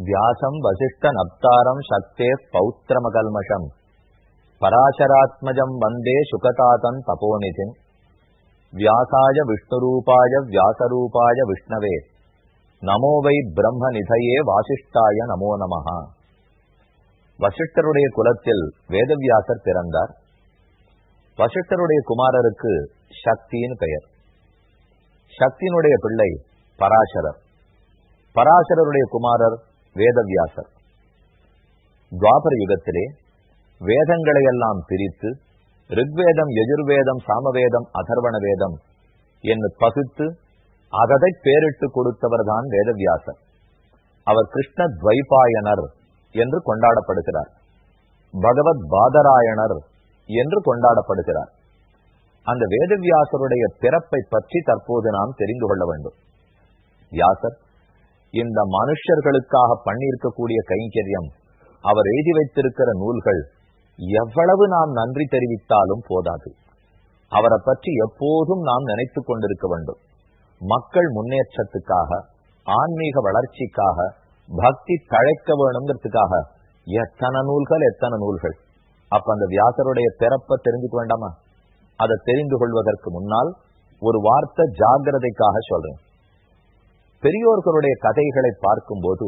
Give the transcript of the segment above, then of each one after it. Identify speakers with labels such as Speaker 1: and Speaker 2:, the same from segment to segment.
Speaker 1: வியாசம் வசிஷ்ட நப்தாரம் சக்தே பௌத்திரமகல்மஷம் பராசராத்மஜம் வந்தே சுகதாதன் தபோநிதின் வியாசாய விஷ்ணுரூபாய வியாசரூபாய விஷ்ணவே நமோ வை பிரம்ம நிதையே வாசிஷ்டாய நமோ நமகா வசிஷ்டருடைய குலத்தில் வேதவியாசர் பிறந்தார் வசிஷ்டருடைய குமாரருக்கு சக்தியின் பெயர் சக்தியினுடைய பிள்ளை பராசரர் பராசரருடைய குமாரர் வேதவியாசர். துவாபர யுகத்திலே வேதங்களை எல்லாம் பிரித்து ரிக்வேதம் எஜுர்வேதம் சாமவேதம் அதர்வண வேதம் என்று பகுத்து அததை பேரிட்டு கொடுத்தவர்தான் வேதவியாசர். அவர் கிருஷ்ண துவைபாயனர் என்று கொண்டாடப்படுகிறார். பகவத் பாதராயணர் என்று கொண்டாடப்படுகிறார். அந்த வேதவியாசருடைய பிறப்பை பற்றி தற்போது நாம் தெரிந்து கொள்ள வேண்டும். வியாசர் இந்த மனுஷர்களுக்காக பண்ணியிருக்கக்கூடிய கைங்கரியம் அவர் எழுதி வைத்திருக்கிற நூல்கள் எவ்வளவு நாம் நன்றி தெரிவித்தாலும் போதாது. அவரை பற்றி எப்போதும் நாம் நினைத்து கொண்டிருக்க வேண்டும். மக்கள் முன்னேற்றத்துக்காக ஆன்மீக வளர்ச்சிக்காக பக்தி தழைக்க வேணுங்கிறதுக்காக எத்தனை நூல்கள் எத்தனை நூல்கள்? அப்ப அந்த வியாசருடைய பிறப்பை தெரிஞ்சுக்க வேண்டாமா? அதை தெரிந்து கொள்வதற்கு முன்னால் ஒரு வார்த்தை ஜாகிரதைக்காக சொல்றேன். பெரியோர்களுடைய கதைகளை பார்க்கும்போது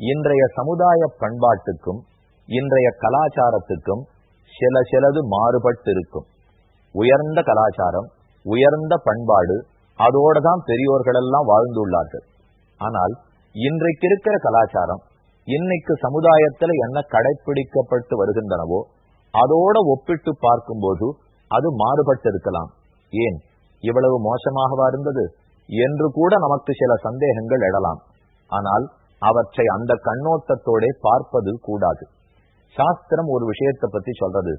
Speaker 1: இன்றைய சமுதாய பண்பாட்டுக்கும் இன்றைய கலாச்சாரத்துக்கும் சில சிலது மாறுபட்டு இருக்கும் உயர்ந்த கலாச்சாரம் உயர்ந்த பண்பாடு அதோட தான் பெரியோர்கள் எல்லாம் வாழ்ந்துள்ளார்கள். ஆனால் இன்றைக்கு இருக்கிற கலாச்சாரம் இன்னைக்கு சமுதாயத்துல என்ன கடைபிடிக்கப்பட்டு வருகின்றனவோ அதோட ஒப்பிட்டு பார்க்கும்போது அது மாறுபட்டு இருக்கலாம் ஏன்? இவ்வளவு மோசமாகவா இருந்தது? என்று கூட நமக்கு சில சந்தேகங்கள் எழலாம். ஆனால் அவற்றை அந்த கண்ணோட்டத்தோட பார்ப்பது கூடாது. சாஸ்திரம் ஒரு விஷயத்தை பத்தி சொல்றது.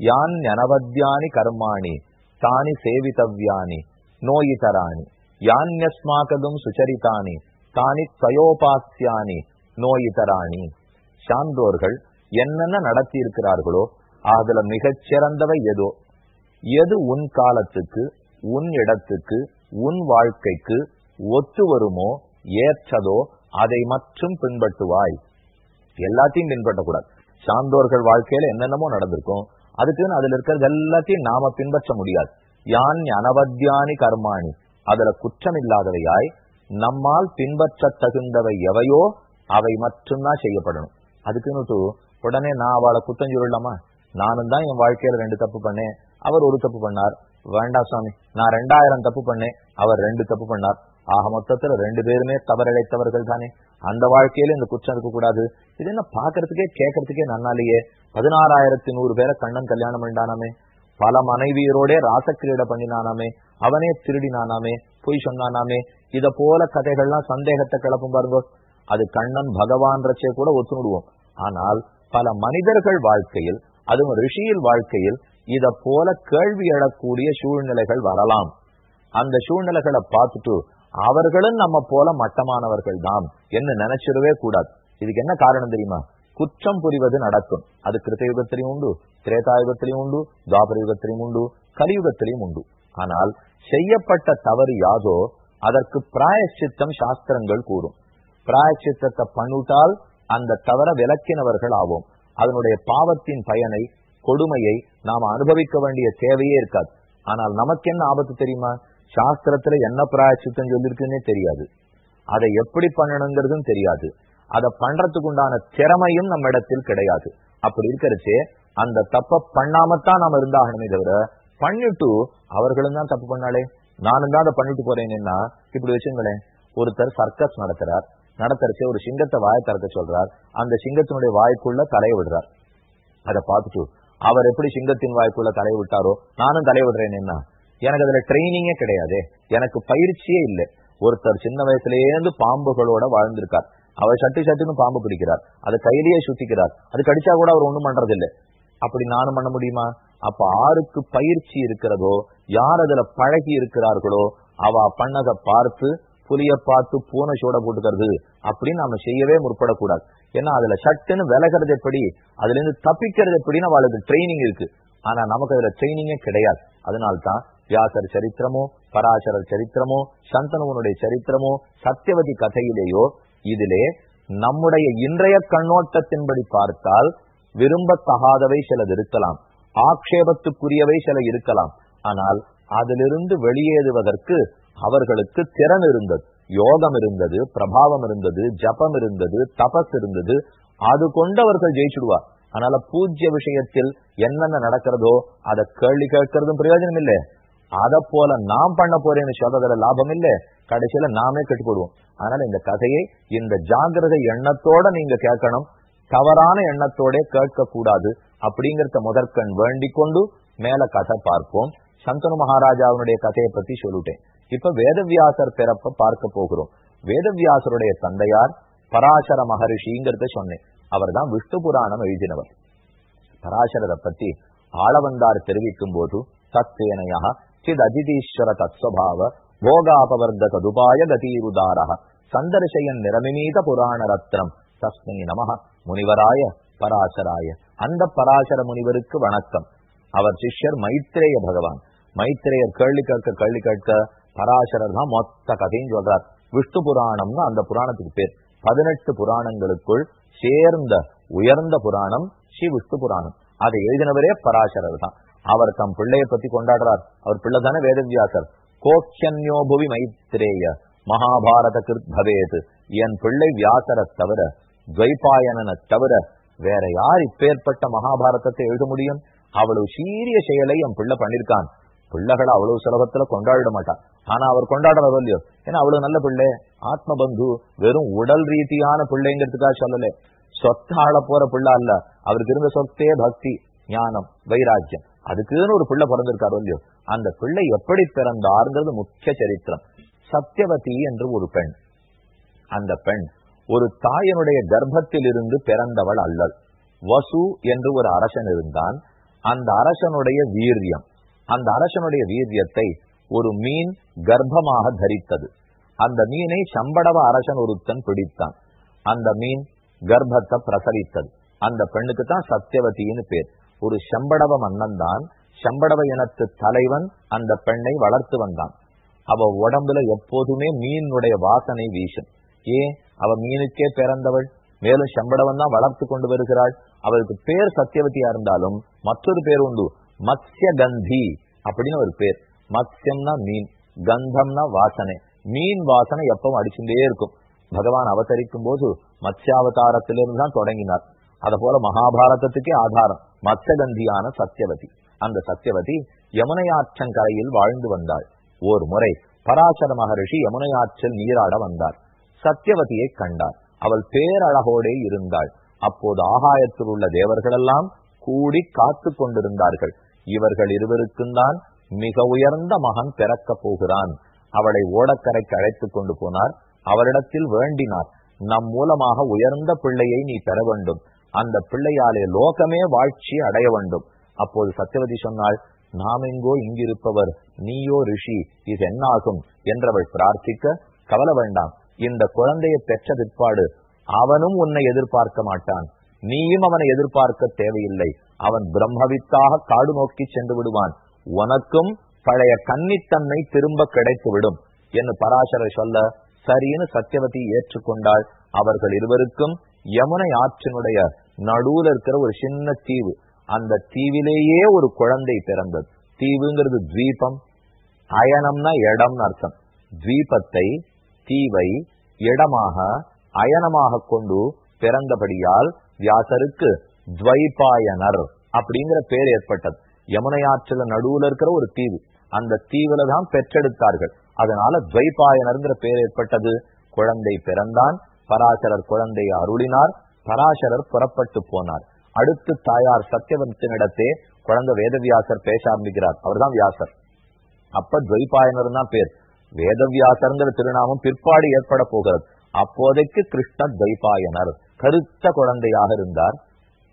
Speaker 1: யான் அனவத்தியானி கர்மாணி தானி சேவிதவ்யானி நோயிதராணி யான்யஸ்மாகதும் சுச்சரித்தானி தானி தயோபாசியானி நோயிதராணி சான்றோர்கள் என்னென்ன நடத்தி இருக்கிறார்களோ அதுல மிகச்சிறந்தவை எதோ? எது உன் காலத்துக்கு உன் இடத்துக்கு உன் வாழ்க்கைக்கு ஒத்து வருமோ ஏற்றதோ அதை மட்டும் பின்பற்றுவாய். எல்லாத்தையும் பின்பற்றக்கூடாது. சான்றோர்கள் வாழ்க்கையில என்னென்னமோ நடந்திருக்கும். அதுக்குன்னு அதுல இருக்கிறது எல்லாத்தையும் நாம பின்பற்ற முடியாது. யான் அனவத்தியானி கர்மாணி. அதுல குற்றம் இல்லாதவையாய் நம்மால் பின்பற்ற தகுந்தவை எவையோ அவை மட்டும்தான் செய்யப்படணும். அதுக்குன்னு உடனே நான் அவளை குத்தம் சொல்லலாமா நானும் தான் என் வாழ்க்கையில ரெண்டு தப்பு பண்ணேன். அவர் ஒரு தப்பு பண்ணார். வேண்டாம் சுவாமி நான் ரெண்டாயிரம் தப்பு பண்ணேன் அவர் ரெண்டு தப்பு பண்ணார். ஆக மொத்தத்துல ரெண்டு பேருமே தவறிழைத்தவர்கள் தானே. அந்த வாழ்க்கையில இந்த குற்றம் இருக்க கூடாது இது என்ன பாக்குறதுக்கே கேட்கறதுக்கே நன்னாலேயே. பதினாறாயிரத்தி நூறு பேரை கண்ணன் கல்யாணம் பண்ணானாமே பல மனைவியரோட ராசக்கிரீட பண்ணினானாமே. அவனே திருடினானாமே. பொய் சொன்னானாமே. இத போல கதைகள்லாம் சந்தேகத்தை கிளப்பும் பாருங்க. அது கண்ணன் பகவான் ரச்சே கூட ஒத்துணுடுவோம். ஆனால் பல மனிதர்கள் வாழ்க்கையில் அதுவும் ரிஷியில் வாழ்க்கையில் இத போல கேள்வி எழக்கூடிய சூழ்நிலைகள் வரலாம். அந்த சூழ்நிலைகளை பார்த்துட்டு அவர்களும் நம்ம போல மட்டமானவர்கள் தான் என்ன நினைச்சிடவே கூடாது. இதுக்கு என்ன காரணம் தெரியுமா? குற்றம் புரிவது நடக்கும். அது கிருத்தயுகத்திலையும் உண்டு திரேதாயுகத்திலையும் உண்டு துவாபர யுகத்திலையும் உண்டு கலியுகத்திலையும் உண்டு. ஆனால் செய்யப்பட்ட தவறு யாதோ அதற்கு பிராயச்சித்தம் சாஸ்திரங்கள் கூறும். பிராயச்சித்தத்தை பண்ணிட்டால் அந்த தவற விளக்கினவர்கள் ஆவோம். அதனுடைய பாவத்தின் பயனை கொடுமையை நாம் அனுபவிக்க வேண்டிய தேவையே இருக்காது. ஆனால் நமக்கு என்ன ஆபத்து தெரியுமா? சாஸ்திரத்துல என்ன பிராயச்சித்தம் சொல்லிருக்குன்னே தெரியாது. அதை எப்படி பண்ணணுங்கிறதும் தெரியாது. அதை பண்றதுக்கு உண்டான திறமையும் நம்ம இடத்தில் கிடையாது. அப்படி இருக்கிறச்சே அந்த தப்ப பண்ணாமத்தான் நாம இருந்தாகணுமே தவிர பண்ணிட்டு அவர்களும் தான் தப்பு பண்ணாலே நானும் தான் அதை பண்ணிட்டு போறேன்னா இப்படி வச்சுங்களேன் ஒருத்தர் சர்க்கஸ் நடத்துறார். நடத்துறச்சே ஒரு சிங்கத்தை வாயை திறக்க சொல்றார். அந்த சிங்கத்தினுடைய வாய்க்குள்ள தலையை விடுறார். அதை பார்த்துட்டு அவர் எப்படி சிங்கத்தின் வாய்க்குள்ள தலையை விட்டாரோ நானும் தலையை விடுறேன் என்ன? எனக்கு அதுல ட்ரைனிங்கே கிடையாது. எனக்கு பயிற்சியே இல்லை. ஒருத்தர் சின்ன வயசுலேருந்து பாம்புகளோட வாழ்ந்திருக்கார். அவர் சட்டு சட்டுன்னு பாம்பு பிடிக்கிறார். அதை கையிலேயே சுத்திக்கிறார். அது கடிச்சா கூட அவர் ஒண்ணும் பண்றதில்லை. அப்படி நானும் பண்ண முடியுமா? அப்ப ஆருக்கு பயிற்சி இருக்கிறதோ யார் அதுல பழகி இருக்கிறார்களோ அவ பண்ணதை பார்த்து புலிய பார்த்து பூனை சூட போட்டுக்கிறது அப்படின்னு நாம செய்யவே முற்படக்கூடாது. ஏன்னா அதுல சட்டுன்னு விலகிறது எப்படி? அதுல இருந்து தப்பிக்கிறது எப்படின்னு அவளுக்கு ட்ரைனிங் இருக்கு. ஆனா நமக்கு அதுல ட்ரைனிங்கே கிடையாது. அதனால்தான் வியாசர் சரித்திரமோ பராசரர் சரித்திரமோ சந்தனுவனுடைய சரித்திரமோ சத்தியவதி கதையிலேயோ இதிலே நம்முடைய இன்றைய கண்ணோட்டத்தின்படி பார்த்தால் விரும்பத்தகாதவை சிலது இருக்கலாம். ஆக்ஷேபத்துக்குரியவை சில இருக்கலாம். ஆனால் அதிலிருந்து வெளியேறுவதற்கு அவர்களுக்கு திறன் இருந்தது. யோகம் இருந்தது பிரபாவம் இருந்தது ஜபம் இருந்தது தபஸ் இருந்தது. அது கொண்டு அவர்கள் ஜெயிச்சுடுவார் அதனால பூஜ்ய விஷயத்தில் என்னென்ன நடக்கிறதோ அதை கேள்வி கேட்கறதும் பிரயோஜனம் இல்லை. அத போல நாம் பண்ண போறேன்னு சொல்றதுல லாபம் இல்லை. கடைசியில நாமே கட்டுப்படுவோம். அதனால இந்த கதையை இந்த ஜாகிரதை எண்ணத்தோட நீங்க கேட்கணும். தவறான எண்ணத்தோட கேட்க கூடாது அப்படிங்கறத முதற்கண் வேண்டிக் கொண்டு மேல கதை பார்ப்போம். சந்தனு மகாராஜாவுடைய கதையை பத்தி சொல்லிட்டேன். இப்ப வேதவியாசர் பிறப்ப பார்க்க போகிறோம். வேதவியாசருடைய தந்தையார் பராசர மகரிஷிங்கிறத சொன்னேன். அவர் தான் விஷ்ணு புராணம் எழுதினவர். பராசரரை பத்தி ஆளவந்தார் தெரிவிக்கும் போது தத்வேனையா சித் அஜிதீஸ்வர தத்வபாவ போகாபவர்த சதுபாய கதீருதாரக சந்தர்ஷயன் நிரமிமீத புராண ரத்னம் தஸ்மை நமக முனிவராய பராசராய. அந்த பராசர முனிவருக்கு வணக்கம். அவர் சிஷ்யர் மைத்ரேய பகவான். மைத்ரேயர் கேள்வி கேட்க கேள்வி கேட்க பராசரர் தான் மொத்த கதையும் சொல்றார். விஷ்ணு புராணம்னு அந்த புராணத்துக்கு பேர். பதினெட்டு புராணங்களுக்குள் சேர்ந்த உயர்ந்த புராணம் ஸ்ரீ விஷ்ணு புராணம். அதை எழுதினவரே பராசரர் தான் அவர் தம் பிள்ளையை பத்தி கொண்டாடுறார். அவர் பிள்ளை தானே வேதவியாசர். கோக்கியன்யோபுவி மைத்ரேய மகாபாரத கிருத் பவேத். என் பிள்ளை வியாசரை தவிர துவைபாயனனை தவிர வேற யார் இப்பேற்பட்ட மகாபாரதத்தை எழுத முடியும்? அவ்வளவு சீரிய செயலை என் பிள்ளை பண்ணிருக்கான். பிள்ளைகளை அவ்வளவு சுலபத்துல கொண்டாட மாட்டான். ஆனா அவர் கொண்டாடுறதோ இல்லையோ? ஏன்னா அவ்வளவு நல்ல பிள்ளை. ஆத்ம பந்து வெறும் உடல் ரீதியான பிள்ளைங்கிறதுக்காக சொல்லல. சொத்தாழ ஆள போற பிள்ளை அல்ல. அவருக்கு இருந்த சொத்தே பக்தி ஞானம் வைராக்கியம். அதுக்குன்னு ஒரு பிள்ளை பிறந்திருக்காரோ இல்லையோ? அந்த பிள்ளை எப்படி பிறந்தாருங்கிறது முக்கிய சரித்திரம். சத்தியவதி என்று ஒரு பெண். அந்த பெண் ஒரு தாயனுடைய கர்ப்பத்தில் இருந்து பிறந்தவள் அல்லல் வசு என்று ஒரு அரசன் இருந்தான். அந்த அரசனுடைய வீரியம். அந்த அரசனுடைய வீரியத்தை ஒரு மீன் கர்ப்பமாக தரித்தது. அந்த மீனை சம்படவ அரசன் ஒருத்தன் பிடித்தான். அந்த மீன் கர்ப்பத்தை பிரசவித்தது. அந்த பெண்ணுக்கு தான் சத்தியவதினு பேர். ஒரு செம்படவ மன்னன் தான். செம்படவ இனத்து தலைவன் அந்த பெண்ணை வளர்த்து வந்தான். அவ உடம்புல எப்போதுமே மீனுடைய வாசனை வீசும். ஏன்? அவ மீனுக்கே பிறந்தவள். மேலும் செம்படவன் தான் வளர்த்து கொண்டு வருகிறாள். அவளுக்கு பேர் சத்தியவதியா இருந்தாலும் மற்றொரு பேர் உண்டு. மத்ய கந்தி அப்படின்னு ஒரு பேர். மத்யம்னா மீன் கந்தம்னா வாசனை. மீன் வாசனை எப்பவும் அடிச்சுட்டே இருக்கும். பகவான் அவதரிக்கும் போது மத்யாவதாரத்திலிருந்து தான் தொடங்கினார். அத போல மகாபாரதத்துக்கே ஆதாரம் மத்யகந்தியான சத்தியவதி அந்த சத்தியவதி யமுனையாற்றங்கரையில் வாழ்ந்து வந்தாள். ஓர் முறை பராசர மகரிஷி யமுனையாற்றல் நீராட வந்தார் சத்தியவதியை கண்டார் அவள் பேரழகோடே இருந்தாள். அப்போது ஆகாயத்தில் உள்ள தேவர்களெல்லாம் கூடி காத்து கொண்டிருந்தார்கள். இவர்கள் இருவருக்கும் தான் மிக உயர்ந்த மகன் பிறக்கப் போகிறான். அவளை ஓடக்கரைக்கு அழைத்துக் கொண்டு போனார். அவரிடத்தில் வேண்டினார் நம் மூலமாக உயர்ந்த பிள்ளையை நீ பெற வேண்டும். அந்த பிள்ளையாலே லோகமே வாழ்ச்சி அடைய வேண்டும். அப்போது சத்தியவதி சொன்னாள் நாம் எங்கோ இங்கிருப்பவர் நீயோ ரிஷி இது என்னாகும்? என்றவள் பிரார்த்திக்க கவலை வேண்டாம். இந்த குழந்தையை பெற்ற பிற்பாடு அவனும் உன்னை எதிர்பார்க்க மாட்டான். நீயும் அவனை எதிர்பார்க்க தேவையில்லை. அவன் பிரம்மவித்தாக காடு நோக்கி சென்று விடுவான். உனக்கும் பழைய கன்னித்தன்மை திரும்ப கிடைத்து விடும் என்று பராசரர் சொல்ல சரின்னு சத்தியவதி ஏற்றுக்கொண்டாள். அவர்கள் இருவருக்கும் யமுனை ஆற்றினுடைய நடுவுல இருக்கிற ஒரு சின்ன தீவு. அந்த தீவிலேயே ஒரு குழந்தை பிறந்தது. தீவுங்கிறது தீபம் அயனம்னா இடம்னு அர்த்தம். தீபத்தை தீவை இடமாக அயனமாக கொண்டு பிறந்தபடியால் வியாசருக்கு துவைபாயனர் அப்படிங்கிற பேர் ஏற்பட்டது. யமுனை ஆற்றில நடுவுல இருக்கிற ஒரு தீவு. அந்த தீவுல தான் பெற்றெடுத்தார்கள். அதனால துவைபாயனர்ங்கிற பேர் ஏற்பட்டது. குழந்தை பிறந்தான். பராசரர் குழந்தையை அருளினார். பராசரர் புறப்பட்டு போனார். அடுத்து தாயார் சத்தியவந்தனிடத்தே குழந்தை வேதவியாசர் பேச ஆரம்பிக்கிறார். அவர்தான் வியாசர். அப்ப துவைபாயனர் தான் பேர். வேதவியாசர்ங்கிற திருநாமம் பிற்பாடு ஏற்பட போகிறது. அப்போதைக்கு கிருஷ்ண துவைபாயனர் கருத்த குழந்தையாக இருந்தார்.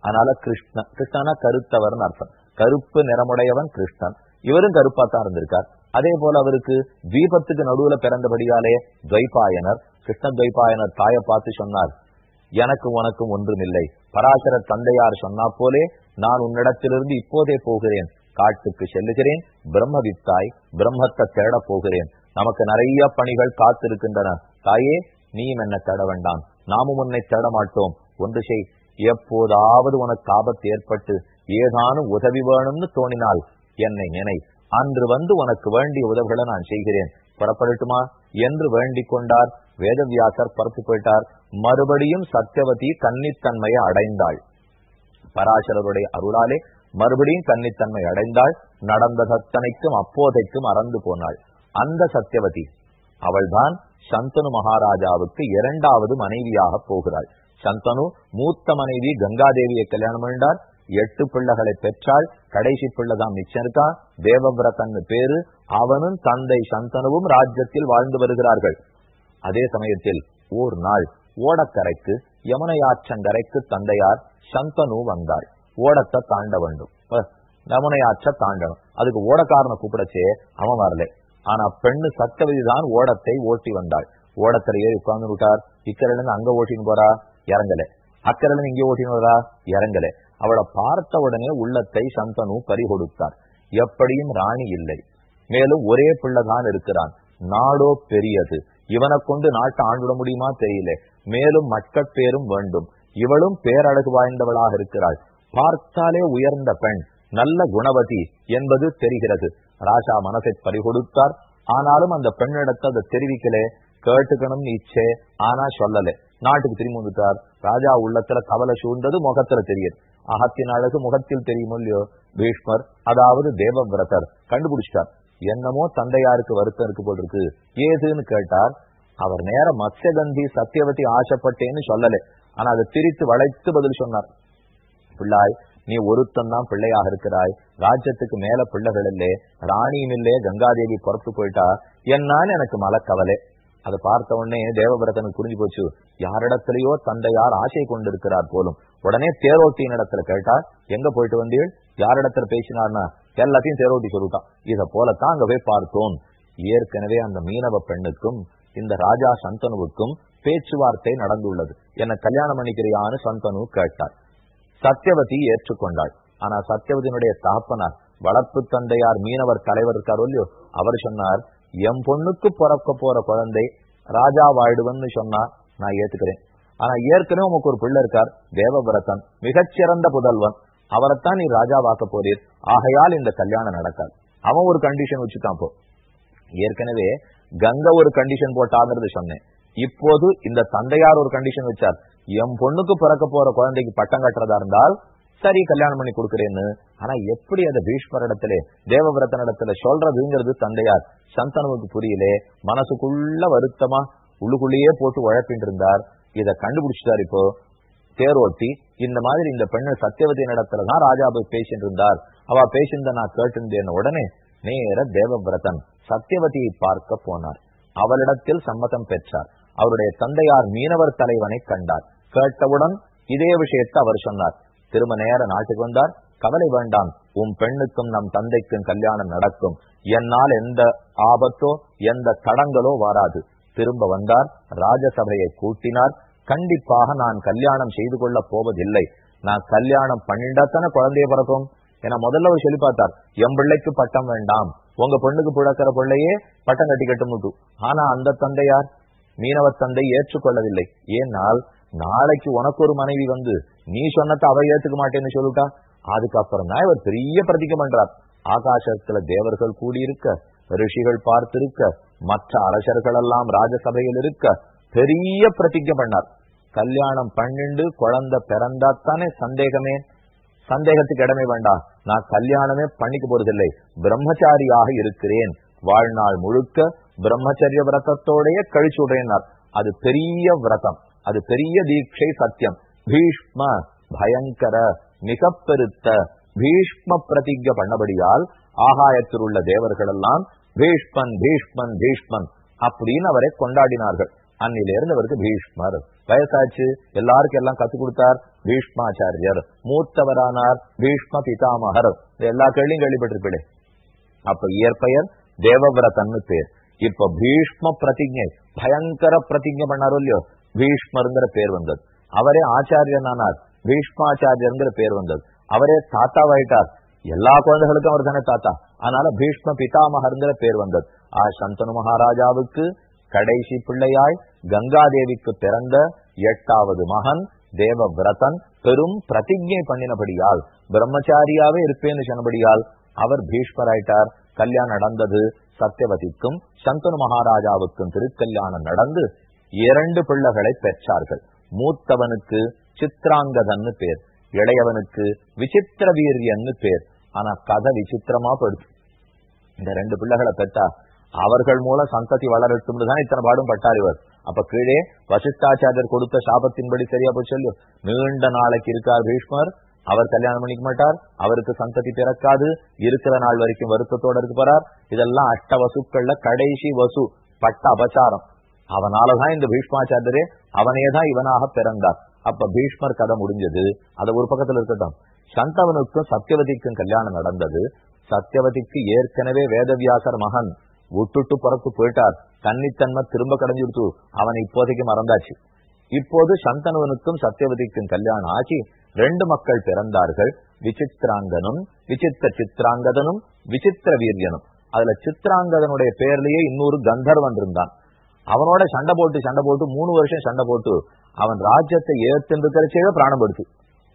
Speaker 1: அதனால கிருஷ்ணன் கிருஷ்ணனா கருத்தவர்னு அர்த்தம். கருப்பு நிறமுடையவன் கிருஷ்ணன். இவரும் கருப்பா தான் இருந்திருக்கார். அதே போல அவருக்கு தீபத்துக்கு நடுவுல பிறந்தபடியாலே துவைபாயனர் கிருஷ்ண துவைபாயனர் தாயை பார்த்து சொன்னார் எனக்கும் உனக்கும் ஒன்றுமில்லை. பராசர தந்தையார் சொன்னா போலே நான் உன்னிடத்திலிருந்து இப்போதே போகிறேன். காட்டுக்கு செல்லுகிறேன். பிரம்மவித்தாய் பிரம்மத்தை தேட போகிறேன். நமக்கு நிறைய பணிகள் காத்திருக்கின்றன. தாயே நீயும் என்ன தேட வேண்டாம். நாமும் உன்னை தேட மாட்டோம் ஒன்று செய். எப்போதாவது உனக்கு ஆபத்து ஏற்பட்டு ஏதானும் உதவி வேணும்னு தோணினால் என்னை நினை. அன்று வந்து உனக்கு வேண்டிய உதவிகளை நான் செய்கிறேன். புறப்படட்டுமா? என்று வேண்டிக் கொண்டார். வேதவியாசர் பரப்பு போயிட்டார். மறுபடியும் சத்தியவதி கன்னித்தன்மையை அடைந்தாள். பராசரருடைய அருளாலே மறுபடியும் கன்னித்தன்மை அடைந்தாள். நடந்த சத்தனைக்கும் அப்போதைக்கும் அறந்து போனாள். அந்த சத்தியவதி அவள்தான் சந்தனு மகாராஜாவுக்கு இரண்டாவது மனைவியாக போகிறாள். சந்தனு மூத்த மனைவி கங்காதேவியை கல்யாணம் பண்ணார் எட்டு பிள்ளைகளை பெற்றாள். கடைசி பிள்ளைதான் மிச்சம் இருக்கா? தேவவிரதன் பேரு. அவனும் தந்தை சந்தனுவும் ராஜ்யத்தில் வாழ்ந்து வருகிறார்கள். அதே சமயத்தில் ஓர் நாள் ஓடக்கரைக்கு யமுனையாற்றங்கரைக்கு தந்தையார் சந்தனு வந்தாள் ஓடத்தை தாண்ட வேண்டும். யமுனையாற்ற தாண்டணும். அதுக்கு ஓடக்காரனை கூப்பிடச்சே அவன் வரல. ஆனா பெண்ணு சத்தவதிதான் ஓடத்தை ஓட்டி வந்தாள். ஓடத்துல ஏறி உட்கார்ந்து விட்டார். இக்கரையில இருந்து அங்க ஓட்டின்னு போறா? இறங்கல. அக்கறையில இருந்து ஓட்டினதா இறங்கல. அவளை பார்த்த உடனே உள்ளத்தை சந்தனு பறி கொடுத்தார் எப்படியும் ராணி இல்லை. மேலும் ஒரே பிள்ளைதான் இருக்கிறான். நாடோ பெரியது. இவனை கொண்டு நாட்டை ஆண்டுட முடியுமா தெரியல. மேலும் மக்கட்பேரும் வேண்டும். இவளும் பேரழகு வாய்ந்தவளாக இருக்கிறாள். பார்த்தாலே உயர்ந்த பெண் நல்ல குணவதி என்பது தெரிகிறது. ராஜா மனசை பறிகொடுத்தார். ஆனாலும் அந்த பெண்ணிடத்தை அதை தெரிவிக்கலே. கேட்டுக்கணும்னு இச்சே ஆனா சொல்லல. நாட்டுக்கு திரும்பி வந்துட்டார். ராஜா உள்ளத்துல கவலை சூழ்ந்தது முகத்துல தெரியுது. அகத்தின் அழகு முகத்தில் தெரியுமோ இல்லையோ? பீஷ்மர் அதாவது தேவவிரதர் கண்டுபிடிச்சிட்டார். என்னமோ தந்தையாருக்கு வருத்தம் இருக்கு போல் இருக்கு. ஏதுன்னு கேட்டார். அவர் நேர மத்ஸ்யகந்தி சத்தியவதி ஆசைப்பட்டேன்னு சொல்லல. ஆனா அதை திரித்து வளைத்து பதில் சொன்னார். பிள்ளாய் நீ ஒருத்தன் தான் பிள்ளையாக இருக்கிறாய். ராஜ்யத்துக்கு மேல பிள்ளைகள் இல்லே. ராணியும் இல்லே. கங்காதேவி புறத்து போயிட்டா. என்னான்னு எனக்கு மலக்கவலை. அதை பார்த்த உடனே தேவபிரதனுக்கு புரிஞ்சு போச்சு. யாரிடத்திலேயோ தந்தையார் ஆசை கொண்டிருக்கிறார் போலும். உடனே தேரோட்டியின் இடத்துல கேட்டா எங்க போயிட்டு வந்தீள் யாரிடத்துல பேசினார்னா? எல்லாத்தையும் தேரோட்டி சொல்லிட்டான். இதை போலத்தான் அங்க போய் பார்த்தோம். ஏற்கனவே அந்த மீனவ பெண்ணுக்கும் இந்த ராஜா சந்தனுவுக்கும் பேச்சுவார்த்தை நடந்துள்ளது. என்ன கல்யாணம் பண்ணிக்கிறியான்னு சந்தனு கேட்டார். சத்தியவதி ஏற்றுக்கொண்டாள். ஆனா சத்தியவதியினுடைய தகப்பனார் வளர்ப்பு தந்தையார் மீனவர் தலைவர் இருக்கார் இல்லையோ அவர் சொன்னார் என் பொண்ணுக்கு பிறக்க போற குழந்தை ராஜா வாயிடுவன்னு சொன்னா நான் ஏத்துக்கிறேன். ஆனா ஏற்கனவே உமக்கு ஒரு பிள்ளை இருக்கார் தேவபிரதன் மிகச்சிறந்த புதல்வன். அவரைத்தான் நீ ராஜா வாக்க போறீர். ஆகையால் இந்த கல்யாணம் நடக்காது. அவன் ஒரு கண்டிஷன் வச்சுட்டான் போ. ஏற்கனவே கங்கை ஒரு கண்டிஷன் போட்டாங்கிறது சொன்னேன். இப்போது இந்த தந்தையார் ஒரு கண்டிஷன் வச்சார். என் பொண்ணுக்கு பிறக்க போற குழந்தைக்கு பட்டம் கட்டுறதா இருந்தால் சரி கல்யாணம் பண்ணி கொடுக்குறேன்னு. ஆனா எப்படி அந்த பீஷ்மர் இடத்துல தேவவிரத்தன் இடத்துல சொல்றதுங்கிறது தந்தையார். சந்தனுவுக்கு புரியலே. மனசுக்குள்ள வருத்தமா உள்ளுக்குள்ளேயே போட்டு உழப்பின் இருந்தார் இத கண்டுபிடிச்சிட்டார் இப்போ தேரோட்டி. இந்த மாதிரி இந்த பெண்ணு சத்தியவதியின் இடத்துலதான் ராஜா போய் பேசிட்டு இருந்தார் அவ பேசியிருந்த நான் கேட்டிருந்தேன். உடனே நேர தேவவிரதன் சத்தியவதியை பார்க்க போனார். அவளிடத்தில் சம்மதம் பெற்றார். அவருடைய தந்தையார் மீனவர் தலைவனை கண்டார். கேட்டவுடன் இதே விஷயத்தை அவர் சொன்னார். திரும்ப நேர நாட்டுக்கு வந்தார். கவலை வேண்டாம். உன் பெண்ணுக்கும் நம் தந்தைக்கும் கல்யாணம் நடக்கும். என்னால் எந்த ஆபத்தோ எந்த தடங்களோ வராது. திரும்ப வந்தார். ராஜசபையை கூட்டினார். கண்டிப்பாக நான் கல்யாணம் செய்து கொள்ள போவதில்லை. நான் கல்யாணம் பண்ணிண்டாத்தானே குழந்தைய பிறக்கும்? ஏன்னா முதல்ல அவர் சொல்லி பார்த்தார். என் பிள்ளைக்கு பட்டம் வேண்டாம். உங்க பொண்ணுக்கு பிழக்கிற பிள்ளையே பட்டம் கட்டி கட்டுமுட்டு ஆனா அந்த தந்தையார்? மீனவ தந்தை ஏற்றுக்கொள்ளவில்லை. ஏனால் நாளைக்கு உனக்கு ஒரு மனைவி வந்து நீ சொன்னதை அவ ஏத்துக்க மாட்டேன்னு சொல்லிட்டா அதுக்கப்புறம் தான் இவர் பெரிய பிரதிக்க பண்றார். ஆகாசத்துல தேவர்கள் கூடியிருக்க ரிஷிகள் பார்த்திருக்க மற்ற அரசர்கள் எல்லாம் ராஜசபையில் இருக்க பெரிய பிரதிஜை பண்ணார். கல்யாணம் பன்னெண்டு குழந்தை பிறந்தாத்தானே சந்தேகமே. சந்தேகத்துக்கு இடமே வேண்டாம். நான் கல்யாணமே பண்ணிக்க போறதில்லை. பிரம்மச்சாரியாக இருக்கிறேன். வாழ்நாள் முழுக்க பிரம்மச்சரிய விரதத்தோடைய கழிச்சுடையினார் அது பெரிய விரதம். அது பெரிய தீட்சை சத்தியம். பீஷ்ம பயங்கர மிக பெருத்த பீஷ்ம பிரதிஜ பண்ணபடியால் ஆகாயத்தில் உள்ள தேவர்கள் எல்லாம் பீஷ்மன் பீஷ்மன் பீஷ்மன் அப்படின்னு அவரை கொண்டாடினார்கள். அன்னிலிருந்து அவருக்கு பீஷ்மர். வயசாச்சு. எல்லாருக்கும் எல்லாம் கத்து கொடுத்தார் பீஷ்மாச்சாரியர். மூத்தவரானார் பீஷ்ம பிதாமகர். எல்லா கேள்வியும் கேள்விப்பட்டிருப்பீளே அப்ப இயற்பெயர் தேவவிரதன்னு பேர். இப்ப பீஷ்ம பிரதிஜை பயங்கர பிரதிஜை பண்ணாரோ இல்லையோ? பீஷ்மருங்கிற பேர் வந்தது. அவரே ஆச்சாரியனானார். பீஷ்மாச்சாரியங்கிற பேர் வந்தது. அவரே தாத்தாவாயிட்டார். எல்லா குழந்தைகளுக்கும் அவர் தானே தாத்தா. அதனால பீஷ்ம பிதாமகருங்கிற பேர் வந்தது. ஆ சந்தனு மகாராஜாவுக்கு கடைசி பிள்ளையாய் கங்காதேவிக்கு பிறந்த எட்டாவது மகன் தேவவிரதன் பெரும் பிரதிஜை பண்ணினபடியால் பிரம்மச்சாரியாவே இருப்பேன்னு சொன்னபடியால் அவர் பீஷ்மராயிட்டார். கல்யாணம் நடந்தது சத்தியவதிக்கும் சந்தனு மகாராஜாவுக்கும் திருக்கல்யாணம் நடந்து இரண்டு பிள்ளைகளை பெற்றார்கள். மூத்தவனுக்கு சித்ராங்கதன்னு பேர். இளையவனுக்கு விசித்திர வீரியன்னு பேர். ஆனா கதை விசித்திரமா படுத்து இந்த ரெண்டு பிள்ளைகளை பெற்றா அவர்கள் மூலம் சந்ததி வளரட்டும் தான் இத்தனை பாடும் பட்டார் இவர். அப்ப கீழே வசிஷ்டாச்சாரியர் கொடுத்த சாபத்தின்படி சரியா போய் சொல்லு. நீண்ட நாளைக்கு இருக்கார் பீஷ்மர். அவர் கல்யாணம் பண்ணிக்க மாட்டார். அவருக்கு சந்ததி பிறக்காது. இருக்கிற நாள் வரைக்கும் வருத்தத்தோட இருக்கு போறார். இதெல்லாம் அஷ்ட வசுக்கள்ல கடைசி வசு. பட்ட அபச்சாரம். அவனாலதான் இந்த பீஷ்மாச்சாரியரே அவனே தான் இவனாக பிறந்தார். அப்ப பீஷ்மர் கதை முடிஞ்சது. அத ஒரு பக்கத்துல இருக்கட்டும். சந்தவனுக்கும் சத்தியவதிக்கும் கல்யாணம் நடந்தது. சத்தியவதிக்கு ஏற்கனவே வேதவியாசர் மகன் விட்டுட்டு புறத்து போயிட்டார். தன்னித்தன்மை திரும்ப கடைஞ்சிடுத்து அவனை இப்போதைக்கு மறந்தாச்சு. இப்போது சந்தனுவனுக்கும் சத்தியவதிக்கும் கல்யாணம் ஆகி ரெண்டு மக்கள் பிறந்தார்கள். விசித்திராங்கனும் விசித்திர சித்திராங்கதனும் விசித்திர வீரியனும். அதுல சித்திராங்கதனுடைய பேர்லயே இன்னொரு கந்தர்வன் இருந்தான். அவனோட சண்டை போட்டு சண்டை போட்டு மூணு வருஷம் சண்டை போட்டு அவன் ராஜ்யத்தை ஏத்துன்றதே பிராணம் படுத்து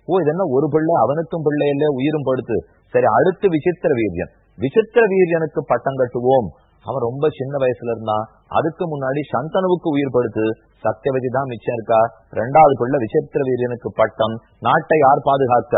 Speaker 1: ஓ இது என்ன ஒரு பிள்ளை அவனுக்கும் பிள்ளை இல்ல உயிரும் படுத்து. சரி அடுத்து விசித்திர வீரியன். விசித்திர வீரியனுக்கு பட்டம் கட்டுவோம். அவன் ரொம்ப சின்ன வயசுல இருந்தான் அதுக்கு முன்னாடி சந்தனுவுக்கு உயிர் படுத்து சத்தியவதி தான் மிச்சம் இருக்கா? ரெண்டாவது பிள்ளை விசித்திர வீரியனுக்கு பட்டம் நாட்டை யார் பாதுகாக்க?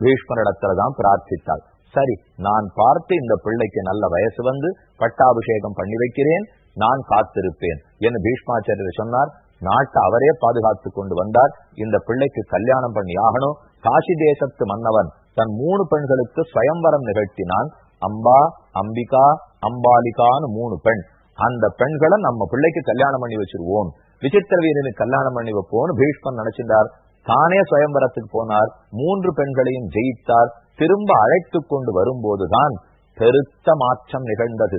Speaker 1: பீஷ்மரிடத்துலதான் பிரார்த்தித்தாள். சரி நான் பார்த்து இந்த பிள்ளைக்கு நல்ல வயசு வந்து பட்டாபிஷேகம் பண்ணி வைக்கிறேன். நான் காத்திருப்பேன் என்று பீஷ்மாச்சாரியர் சொன்னார். நாட்டை அவரே பாதுகாத்து கொண்டு வந்தார். இந்த பிள்ளைக்கு கல்யாணம் பண்ணி ஆகணும். காசி தேசத்து மன்னவன் தன் மூணு பெண்களுக்கு சுயம்பரம் நிகழ்த்தினான். அம்பா அம்பிகா அம்பாலிகான்னு மூணு பெண். அந்த பெண்களை நம்ம பிள்ளைக்கு கல்யாணம் பண்ணி வச்சிருவோம். விசித்திர வீரனுக்கு கல்யாணம் பண்ணி வைப்போம்னு பீஷ்மன் நினைச்சிருந்தார். தானே சுயம்பரத்துக்கு போனார். மூன்று பெண்களையும் ஜெயித்தார். திரும்ப அழைத்து கொண்டு வரும்போதுதான் பெருத்த மாற்றம் நிகழ்ந்தது.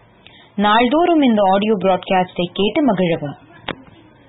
Speaker 2: நாள்தோறும் இந்த ஆடியோ பிராட்காஸ்டை கேட்டு மகிழவும்